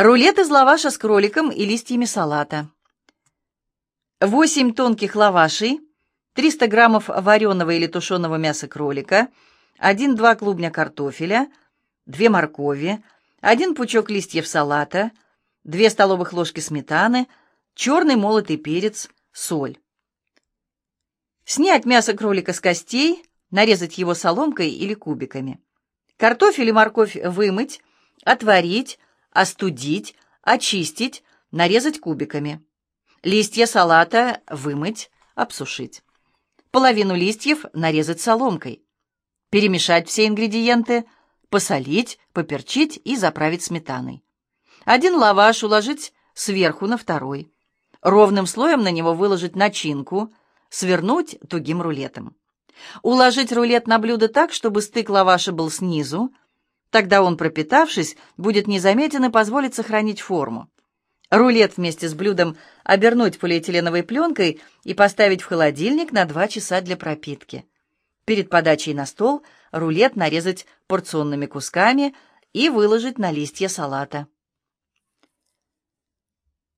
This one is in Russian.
Рулет из лаваша с кроликом и листьями салата. 8 тонких лавашей, 300 граммов вареного или тушеного мяса кролика, 1-2 клубня картофеля, 2 моркови, 1 пучок листьев салата, 2 столовых ложки сметаны, черный молотый перец, соль. Снять мясо кролика с костей, нарезать его соломкой или кубиками. Картофель и морковь вымыть, отварить, остудить, очистить, нарезать кубиками. Листья салата вымыть, обсушить. Половину листьев нарезать соломкой. Перемешать все ингредиенты, посолить, поперчить и заправить сметаной. Один лаваш уложить сверху на второй. Ровным слоем на него выложить начинку, свернуть тугим рулетом. Уложить рулет на блюдо так, чтобы стык лаваша был снизу, Тогда он, пропитавшись, будет незаметен и позволит сохранить форму. Рулет вместе с блюдом обернуть полиэтиленовой пленкой и поставить в холодильник на 2 часа для пропитки. Перед подачей на стол рулет нарезать порционными кусками и выложить на листья салата.